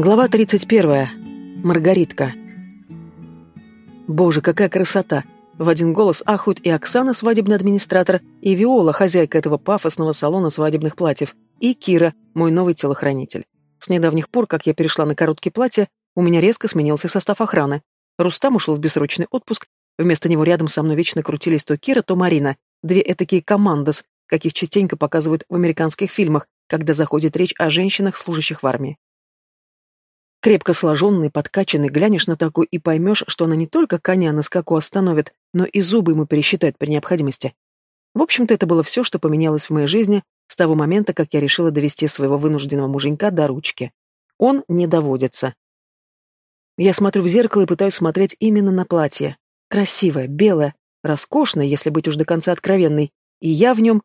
Глава 31. Маргаритка. Боже, какая красота! В один голос ахуют и Оксана, свадебный администратор, и Виола, хозяйка этого пафосного салона свадебных платьев, и Кира, мой новый телохранитель. С недавних пор, как я перешла на короткие платья, у меня резко сменился состав охраны. Рустам ушел в бессрочный отпуск, вместо него рядом со мной вечно крутились то Кира, то Марина, две этакие командос, каких частенько показывают в американских фильмах, когда заходит речь о женщинах, служащих в армии. Крепко сложенный, подкачанный, глянешь на такой и поймешь, что она не только коня на скаку остановит, но и зубы ему пересчитает при необходимости. В общем-то, это было все, что поменялось в моей жизни с того момента, как я решила довести своего вынужденного муженька до ручки. Он не доводится. Я смотрю в зеркало и пытаюсь смотреть именно на платье. Красивое, белое, роскошное, если быть уж до конца откровенной, и я в нем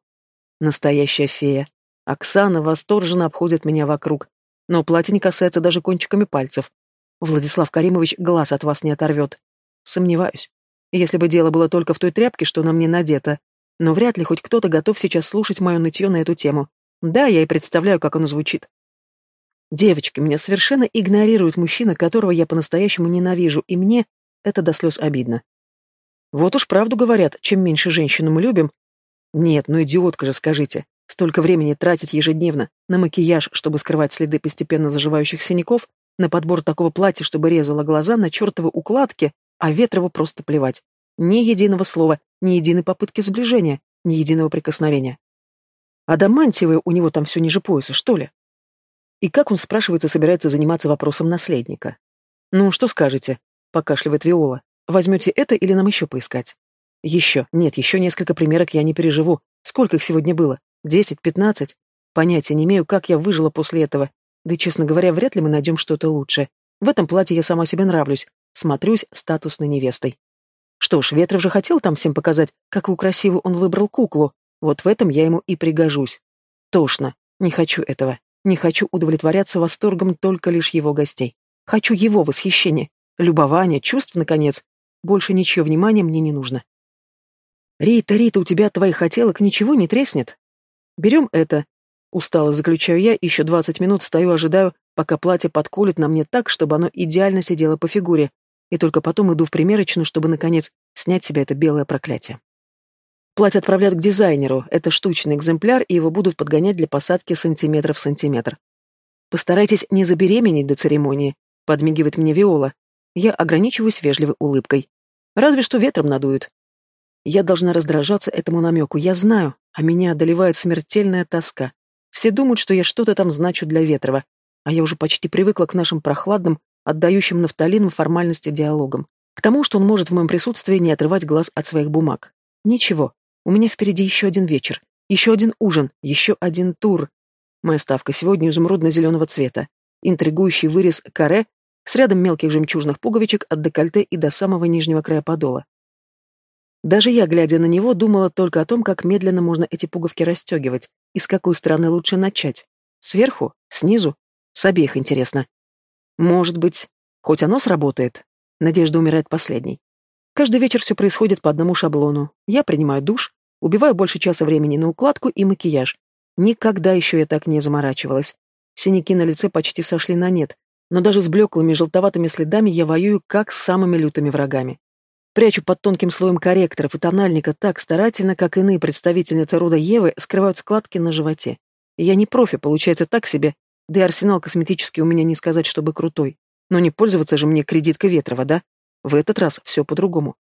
настоящая фея. Оксана восторженно обходит меня вокруг, но платье не касается даже кончиками пальцев. Владислав Каримович глаз от вас не оторвет. Сомневаюсь. Если бы дело было только в той тряпке, что на мне надета. Но вряд ли хоть кто-то готов сейчас слушать мое нытье на эту тему. Да, я и представляю, как оно звучит. Девочки, меня совершенно игнорирует мужчина, которого я по-настоящему ненавижу, и мне это до слез обидно. Вот уж правду говорят, чем меньше женщину мы любим... Нет, ну идиотка же, скажите. Столько времени тратить ежедневно на макияж, чтобы скрывать следы постепенно заживающих синяков, на подбор такого платья, чтобы резало глаза, на чертовы укладки, а Ветрову просто плевать. Ни единого слова, ни единой попытки сближения, ни единого прикосновения. Адамантиевое у него там все ниже пояса, что ли? И как он, спрашивается, собирается заниматься вопросом наследника? «Ну, что скажете?» — покашливает Виола. «Возьмете это или нам еще поискать?» «Еще. Нет, еще несколько примерок я не переживу. Сколько их сегодня было? Десять, пятнадцать? Понятия не имею, как я выжила после этого. Да и, честно говоря, вряд ли мы найдем что-то лучше. В этом платье я сама себе нравлюсь. Смотрюсь статусной невестой. Что ж, Ветров же хотел там всем показать, какую красивую он выбрал куклу. Вот в этом я ему и пригожусь. Тошно. Не хочу этого. Не хочу удовлетворяться восторгом только лишь его гостей. Хочу его восхищения, любования, чувств, наконец. Больше ничего внимания мне не нужно. «Рита, Рита, у тебя от твоих хотелок ничего не треснет?» Берем это. Устало заключаю я, еще двадцать минут стою, ожидаю, пока платье подколет на мне так, чтобы оно идеально сидело по фигуре, и только потом иду в примерочную, чтобы, наконец, снять себе это белое проклятие. Платье отправляют к дизайнеру, это штучный экземпляр, и его будут подгонять для посадки сантиметр в сантиметр. Постарайтесь не забеременеть до церемонии, подмигивает мне Виола. Я ограничиваюсь вежливой улыбкой. Разве что ветром надует. Я должна раздражаться этому намеку, я знаю, а меня одолевает смертельная тоска. Все думают, что я что-то там значу для Ветрова, а я уже почти привыкла к нашим прохладным, отдающим нафталином формальности диалогам. К тому, что он может в моем присутствии не отрывать глаз от своих бумаг. Ничего, у меня впереди еще один вечер, еще один ужин, еще один тур. Моя ставка сегодня изумрудно-зеленого цвета. Интригующий вырез каре с рядом мелких жемчужных пуговичек от декольте и до самого нижнего края подола. Даже я, глядя на него, думала только о том, как медленно можно эти пуговки расстегивать, и с какой стороны лучше начать. Сверху? Снизу? С обеих, интересно. Может быть, хоть оно сработает? Надежда умирает последней. Каждый вечер все происходит по одному шаблону. Я принимаю душ, убиваю больше часа времени на укладку и макияж. Никогда еще я так не заморачивалась. Синяки на лице почти сошли на нет, но даже с блеклыми желтоватыми следами я воюю как с самыми лютыми врагами. Прячу под тонким слоем корректоров и тональника так старательно, как иные представительницы рода Евы скрывают складки на животе. Я не профи, получается так себе, да и арсенал косметический у меня не сказать, чтобы крутой. Но не пользоваться же мне кредиткой Ветрова, да? В этот раз все по-другому.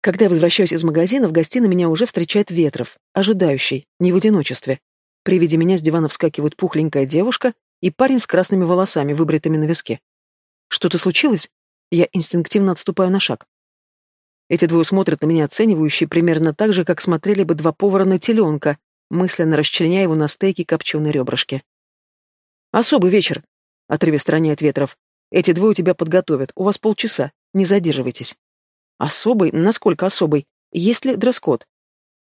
Когда я возвращаюсь из магазина, в гостиной меня уже встречает Ветров, ожидающий, не в одиночестве. При виде меня с дивана вскакивает пухленькая девушка и парень с красными волосами, выбритыми на виске. Что-то случилось? Я инстинктивно отступаю на шаг. Эти двое смотрят на меня оценивающе, примерно так же, как смотрели бы два повара на теленка, мысленно расчленяя его на стейки копченой ребрышки. «Особый вечер», — отрывисто роняет Ветров. «Эти двое тебя подготовят. У вас полчаса. Не задерживайтесь». «Особый? Насколько особый? Есть ли дресс-код?»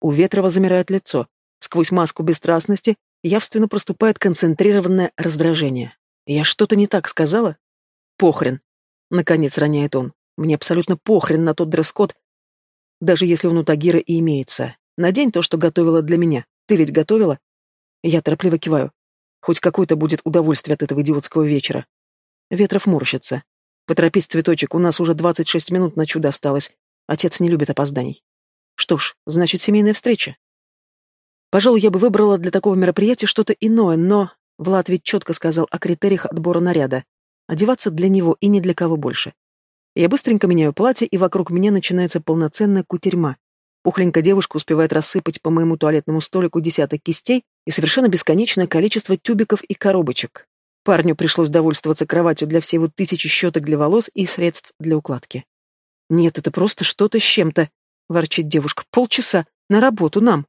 У Ветрова замирает лицо. Сквозь маску бесстрастности явственно проступает концентрированное раздражение. «Я что-то не так сказала?» «Похрен», — наконец роняет он. Мне абсолютно похрен на тот дресс-код, даже если он у Тагира и имеется. Надень то, что готовила для меня. Ты ведь готовила? Я торопливо киваю. Хоть какое-то будет удовольствие от этого идиотского вечера. Ветров морщится. Поторопись, цветочек, у нас уже двадцать шесть минут на чудо осталось. Отец не любит опозданий. Что ж, значит, семейная встреча. Пожалуй, я бы выбрала для такого мероприятия что-то иное, но Влад ведь четко сказал о критериях отбора наряда. Одеваться для него и ни для кого больше. Я быстренько меняю платье, и вокруг меня начинается полноценная кутерьма. Пухленькая девушка успевает рассыпать по моему туалетному столику десяток кистей и совершенно бесконечное количество тюбиков и коробочек. Парню пришлось довольствоваться кроватью для всего тысячи щеток для волос и средств для укладки. «Нет, это просто что-то с чем-то», — ворчит девушка. «Полчаса. На работу нам».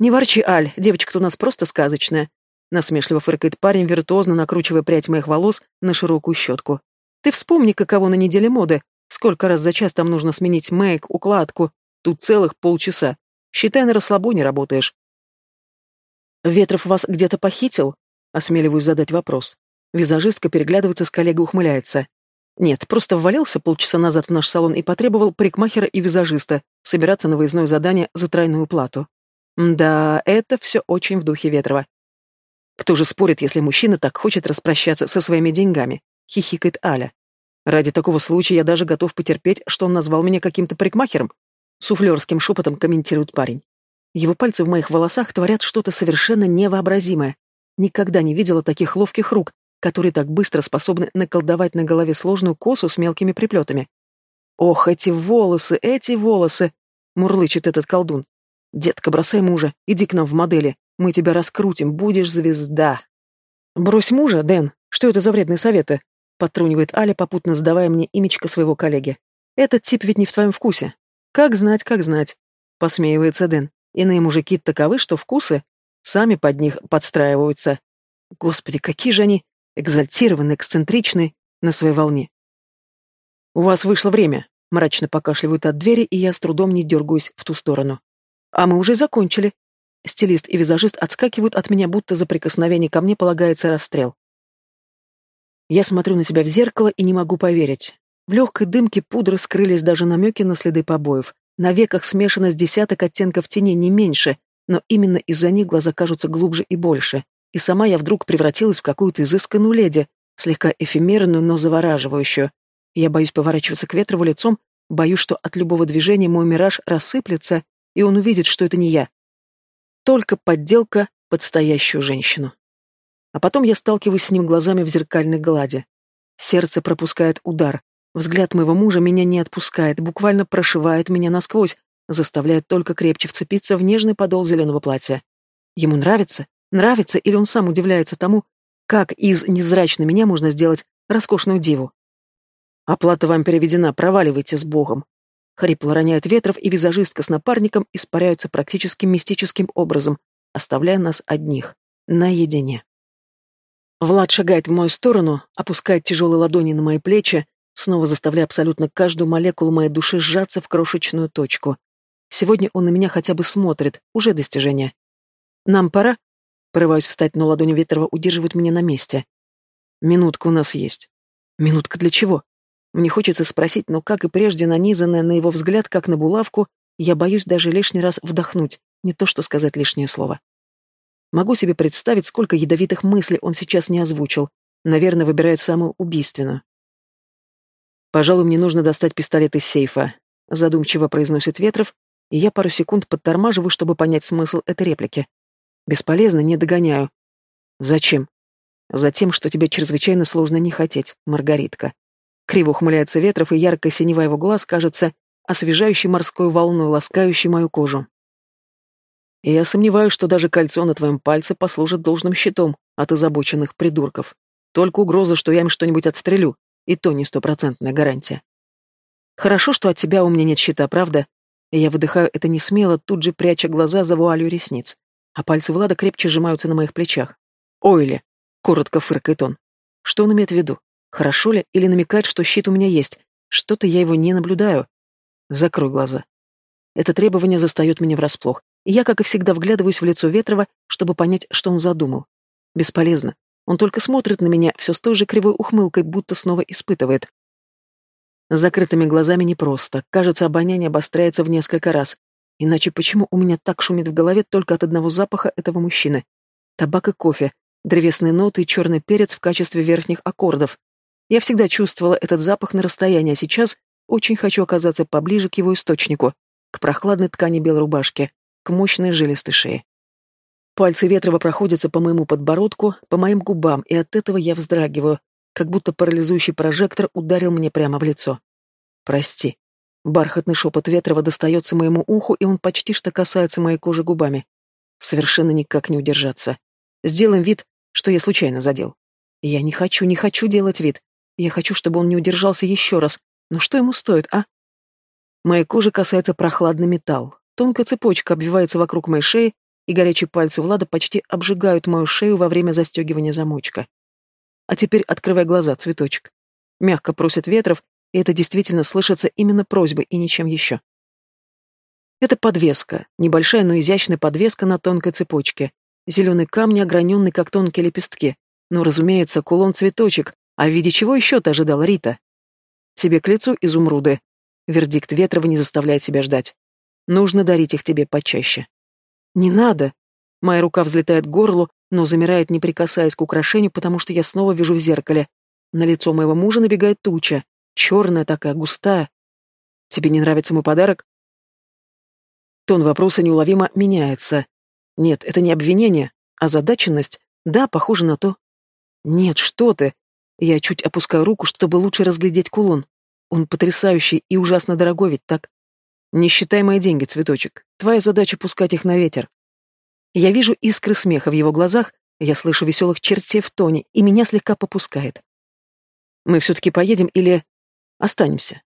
«Не ворчи, Аль, девочка-то у нас просто сказочная», — насмешливо фыркает парень, виртуозно накручивая прядь моих волос на широкую щетку. «Ты вспомни, каково на неделе моды. Сколько раз за час там нужно сменить мейк, укладку, Тут целых полчаса. Считай, на расслабоне работаешь. Ветров вас где-то похитил? Осмеливаюсь задать вопрос. Визажистка переглядывается с коллегой, ухмыляется. Нет, просто ввалился полчаса назад в наш салон и потребовал парикмахера и визажиста собираться на выездное задание за тройную плату. Да, это все очень в духе Ветрова. Кто же спорит, если мужчина так хочет распрощаться со своими деньгами? Хихикает Аля. Ради такого случая я даже готов потерпеть, что он назвал меня каким-то парикмахером, Суфлерским шепотом комментирует парень. Его пальцы в моих волосах творят что-то совершенно невообразимое. Никогда не видела таких ловких рук, которые так быстро способны наколдовать на голове сложную косу с мелкими приплетами. «Ох, эти волосы, эти волосы!» — мурлычет этот колдун. «Детка, бросай мужа, иди к нам в модели, мы тебя раскрутим, будешь звезда!» «Брось мужа, Дэн, что это за вредные советы?» — подтрунивает Аля, попутно сдавая мне имечко своего коллеги. «Этот тип ведь не в твоем вкусе. Как знать, как знать, посмеивается Дэн. Иные мужики таковы, что вкусы сами под них подстраиваются. Господи, какие же они экзальтированные, эксцентричные на своей волне. У вас вышло время, мрачно покашливают от двери, и я с трудом не дергаюсь в ту сторону. А мы уже закончили. Стилист и визажист отскакивают от меня, будто за прикосновение ко мне полагается расстрел. Я смотрю на себя в зеркало и не могу поверить. В легкой дымке пудры скрылись даже намеки на следы побоев. На веках смешано с десяток оттенков теней не меньше, но именно из-за них глаза кажутся глубже и больше. И сама я вдруг превратилась в какую-то изысканную леди, слегка эфемерную, но завораживающую. Я боюсь поворачиваться к Ветрову лицом, боюсь, что от любого движения мой мираж рассыплется, и он увидит, что это не я. Только подделка под стоящую женщину. А потом я сталкиваюсь с ним глазами в зеркальной глади. Сердце пропускает удар. Взгляд моего мужа меня не отпускает, буквально прошивает меня насквозь, заставляет только крепче вцепиться в нежный подол зеленого платья. Ему нравится? Нравится, или он сам удивляется тому, как из незрачной меня можно сделать роскошную диву? Оплата вам переведена, проваливайте с Богом. Хрипло роняет Ветров, и визажистка с напарником испаряются практически мистическим образом, оставляя нас одних, наедине. Влад шагает в мою сторону, опускает тяжелые ладони на мои плечи, снова заставляя абсолютно каждую молекулу моей души сжаться в крошечную точку. Сегодня он на меня хотя бы смотрит, уже достижение. «Нам пора?» Порываюсь встать, но ладони Ветрова удерживают меня на месте. «Минутка у нас есть». «Минутка для чего?» Мне хочется спросить, но, как и прежде, нанизанная на его взгляд, как на булавку, я боюсь даже лишний раз вдохнуть, не то что сказать лишнее слово. Могу себе представить, сколько ядовитых мыслей он сейчас не озвучил. Наверное, выбирает самую убийственную. «Пожалуй, мне нужно достать пистолет из сейфа», — задумчиво произносит Ветров, и я пару секунд подтормаживаю, чтобы понять смысл этой реплики. Бесполезно, не догоняю. «Зачем?» «Затем, что тебе чрезвычайно сложно не хотеть, Маргаритка». Криво ухмыляется Ветров, и яркая синева его глаз кажется освежающей морской волной, ласкающей мою кожу. И я сомневаюсь, что даже кольцо на твоем пальце послужит должным щитом от озабоченных придурков. Только угроза, что я им что-нибудь отстрелю, и то не стопроцентная гарантия. Хорошо, что от тебя у меня нет щита, правда? И я выдыхаю это не смело, тут же пряча глаза за вуалью ресниц, а пальцы Влада крепче сжимаются на моих плечах. «Ойли!» — коротко фыркает он. Что он имеет в виду? Хорошо ли или намекает, что щит у меня есть? Что-то я его не наблюдаю. Закрой глаза. Это требование застает меня врасплох, я, как и всегда, вглядываюсь в лицо Ветрова, чтобы понять, что он задумал. Бесполезно. Он только смотрит на меня все с той же кривой ухмылкой, будто снова испытывает. С закрытыми глазами непросто. Кажется, обоняние обостряется в несколько раз. Иначе почему у меня так шумит в голове только от одного запаха этого мужчины? Табак и кофе. древесные ноты и черный перец в качестве верхних аккордов. Я всегда чувствовала этот запах на расстоянии, а сейчас очень хочу оказаться поближе к его источнику, к прохладной ткани белой рубашки, к мощной жилистой шее. Пальцы Ветрова проходятся по моему подбородку, по моим губам, и от этого я вздрагиваю, как будто парализующий прожектор ударил мне прямо в лицо. «Прости». Бархатный шепот Ветрова достается моему уху, и он почти что касается моей кожи губами. Совершенно никак не удержаться. Сделаем вид, что я случайно задел. Я не хочу, не хочу делать вид. Я хочу, чтобы он не удержался еще раз. Но что ему стоит, а? Моей кожи касается прохладный металл. Тонкая цепочка обвивается вокруг моей шеи, и горячие пальцы Влада почти обжигают мою шею во время застегивания замочка. А теперь открывай глаза, цветочек. Мягко просит Ветров, и это действительно слышится именно просьбой и ничем еще. Это подвеска, небольшая, но изящная подвеска на тонкой цепочке. Зеленый камни, ограненный, как тонкие лепестки. Ну, разумеется, кулон-цветочек. А в виде чего еще ты ожидала, Рита? Тебе к лицу изумруды. Вердикт Ветрова не заставляет себя ждать. Нужно дарить их тебе почаще. Не надо. Моя рука взлетает к горлу, но замирает, не прикасаясь к украшению, потому что я снова вижу в зеркале. На лицо моего мужа набегает туча. Черная такая, густая. Тебе не нравится мой подарок? Тон вопроса неуловимо меняется. Нет, это не обвинение, а задаченность. Да, похоже на то. Нет, что ты. Я чуть опускаю руку, чтобы лучше разглядеть кулон. Он потрясающий и ужасно дорогой, ведь так? Не считай мои деньги, цветочек. Твоя задача пускать их на ветер. Я вижу искры смеха в его глазах, я слышу веселых чертей в тоне, и меня слегка попускает. Мы все-таки поедем или останемся?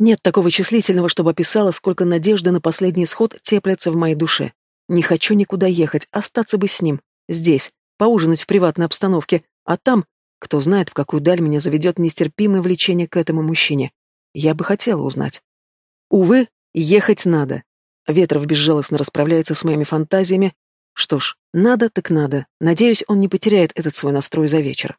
Нет такого числительного, чтобы описало, сколько надежды на последний исход теплятся в моей душе. Не хочу никуда ехать, остаться бы с ним, здесь, поужинать в приватной обстановке, а там, кто знает, в какую даль меня заведет нестерпимое влечение к этому мужчине. Я бы хотела узнать. Увы, ехать надо. Ветров безжалостно расправляется с моими фантазиями. Что ж, надо так надо. Надеюсь, он не потеряет этот свой настрой за вечер.